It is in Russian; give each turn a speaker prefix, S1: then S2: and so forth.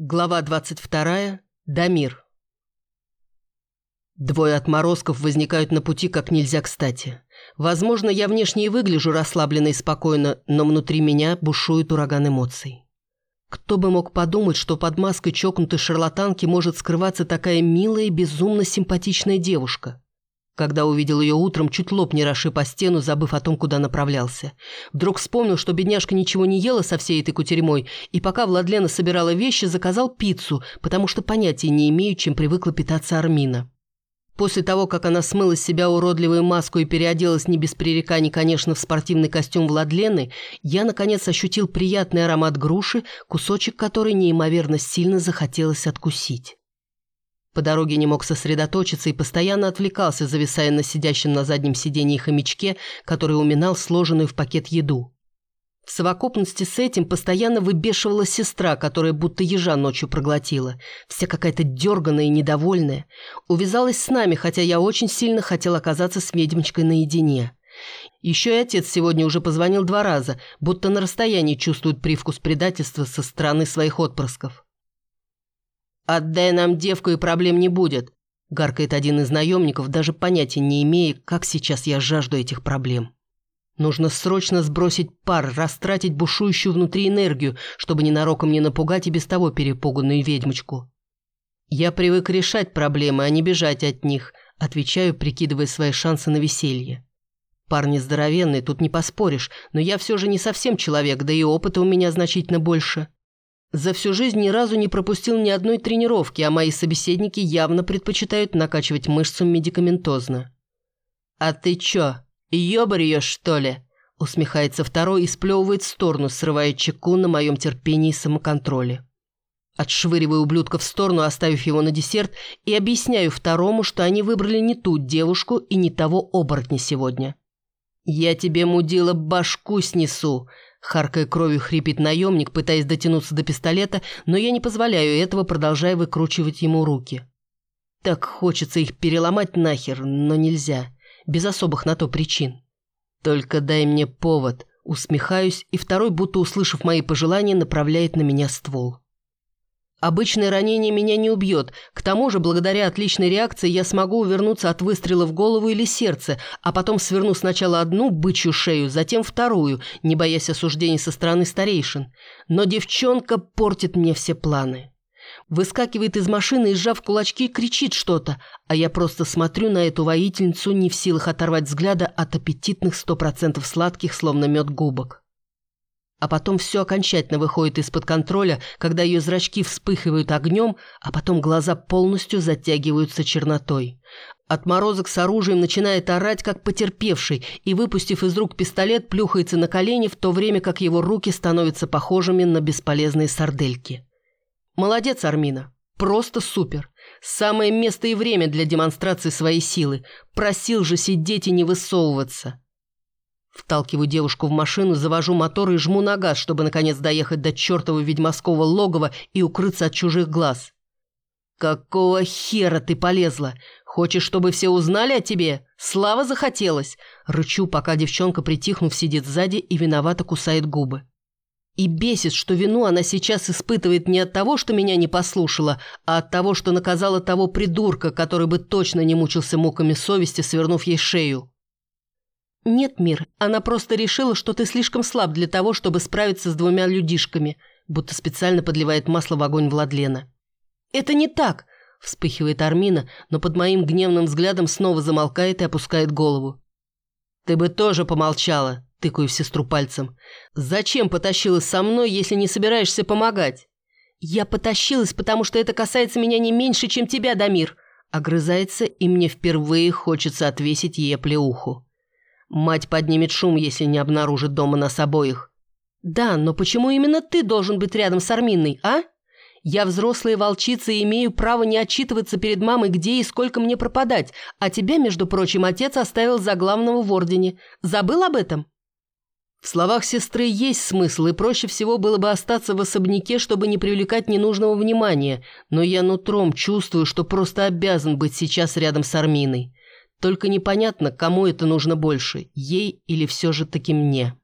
S1: Глава 22. Дамир. Двое отморозков возникают на пути как нельзя кстати. Возможно, я внешне и выгляжу расслабленно и спокойно, но внутри меня бушует ураган эмоций. Кто бы мог подумать, что под маской чокнутой шарлатанки может скрываться такая милая и безумно симпатичная девушка? Когда увидел ее утром, чуть лоб не расшиб о стену, забыв о том, куда направлялся. Вдруг вспомнил, что бедняжка ничего не ела со всей этой кутерьмой, и пока Владлена собирала вещи, заказал пиццу, потому что понятия не имею, чем привыкла питаться Армина. После того, как она смыла с себя уродливую маску и переоделась не без пререканий, конечно, в спортивный костюм Владлены, я, наконец, ощутил приятный аромат груши, кусочек которой неимоверно сильно захотелось откусить. По дороге не мог сосредоточиться и постоянно отвлекался, зависая на сидящем на заднем сиденье хомячке, который уминал сложенную в пакет еду. В совокупности с этим постоянно выбешивала сестра, которая будто ежа ночью проглотила. Вся какая-то дерганая и недовольная. Увязалась с нами, хотя я очень сильно хотел оказаться с ведьмочкой наедине. Еще и отец сегодня уже позвонил два раза, будто на расстоянии чувствует привкус предательства со стороны своих отпрысков. «Отдай нам девку, и проблем не будет», – гаркает один из наемников, даже понятия не имея, как сейчас я жажду этих проблем. Нужно срочно сбросить пар, растратить бушующую внутри энергию, чтобы ненароком не напугать и без того перепуганную ведьмочку. «Я привык решать проблемы, а не бежать от них», – отвечаю, прикидывая свои шансы на веселье. Парни здоровенные, тут не поспоришь, но я все же не совсем человек, да и опыта у меня значительно больше. За всю жизнь ни разу не пропустил ни одной тренировки, а мои собеседники явно предпочитают накачивать мышцу медикаментозно. «А ты чё, ёбарь что ли?» Усмехается второй и сплёвывает в сторону, срывая чеку на моем терпении и самоконтроле. Отшвыриваю ублюдка в сторону, оставив его на десерт, и объясняю второму, что они выбрали не ту девушку и не того оборотня сегодня. «Я тебе, мудила, башку снесу!» Харкая кровью хрипит наемник, пытаясь дотянуться до пистолета, но я не позволяю этого, продолжая выкручивать ему руки. Так хочется их переломать нахер, но нельзя. Без особых на то причин. Только дай мне повод. Усмехаюсь, и второй, будто услышав мои пожелания, направляет на меня ствол. Обычное ранение меня не убьет. К тому же, благодаря отличной реакции, я смогу увернуться от выстрела в голову или сердце, а потом сверну сначала одну бычью шею, затем вторую, не боясь осуждений со стороны старейшин. Но девчонка портит мне все планы. Выскакивает из машины и, сжав кулачки, кричит что-то, а я просто смотрю на эту воительницу, не в силах оторвать взгляда от аппетитных сто процентов сладких, словно мед губок. А потом все окончательно выходит из-под контроля, когда ее зрачки вспыхивают огнем, а потом глаза полностью затягиваются чернотой. Отморозок с оружием начинает орать, как потерпевший, и, выпустив из рук пистолет, плюхается на колени, в то время как его руки становятся похожими на бесполезные сардельки. Молодец, Армина. Просто супер. Самое место и время для демонстрации своей силы. Просил же сидеть и не высовываться. Вталкиваю девушку в машину, завожу мотор и жму на газ, чтобы наконец доехать до чертова ведьмовского логова и укрыться от чужих глаз. «Какого хера ты полезла? Хочешь, чтобы все узнали о тебе? Слава захотелось!» Рычу, пока девчонка, притихнув, сидит сзади и виновато кусает губы. И бесит, что вину она сейчас испытывает не от того, что меня не послушала, а от того, что наказала того придурка, который бы точно не мучился муками совести, свернув ей шею. «Нет, Мир, она просто решила, что ты слишком слаб для того, чтобы справиться с двумя людишками», будто специально подливает масло в огонь Владлена. «Это не так!» – вспыхивает Армина, но под моим гневным взглядом снова замолкает и опускает голову. «Ты бы тоже помолчала», – тыкаю в сестру пальцем. «Зачем потащилась со мной, если не собираешься помогать?» «Я потащилась, потому что это касается меня не меньше, чем тебя, Дамир», – огрызается, и мне впервые хочется отвесить ей оплеуху. Мать поднимет шум, если не обнаружит дома нас обоих. Да, но почему именно ты должен быть рядом с Арминой, а? Я взрослая волчица и имею право не отчитываться перед мамой, где и сколько мне пропадать, а тебя, между прочим, отец оставил за главного в Ордене. Забыл об этом?» В словах сестры есть смысл, и проще всего было бы остаться в особняке, чтобы не привлекать ненужного внимания, но я нутром чувствую, что просто обязан быть сейчас рядом с Арминой. Только непонятно, кому это нужно больше, ей или все же таки мне.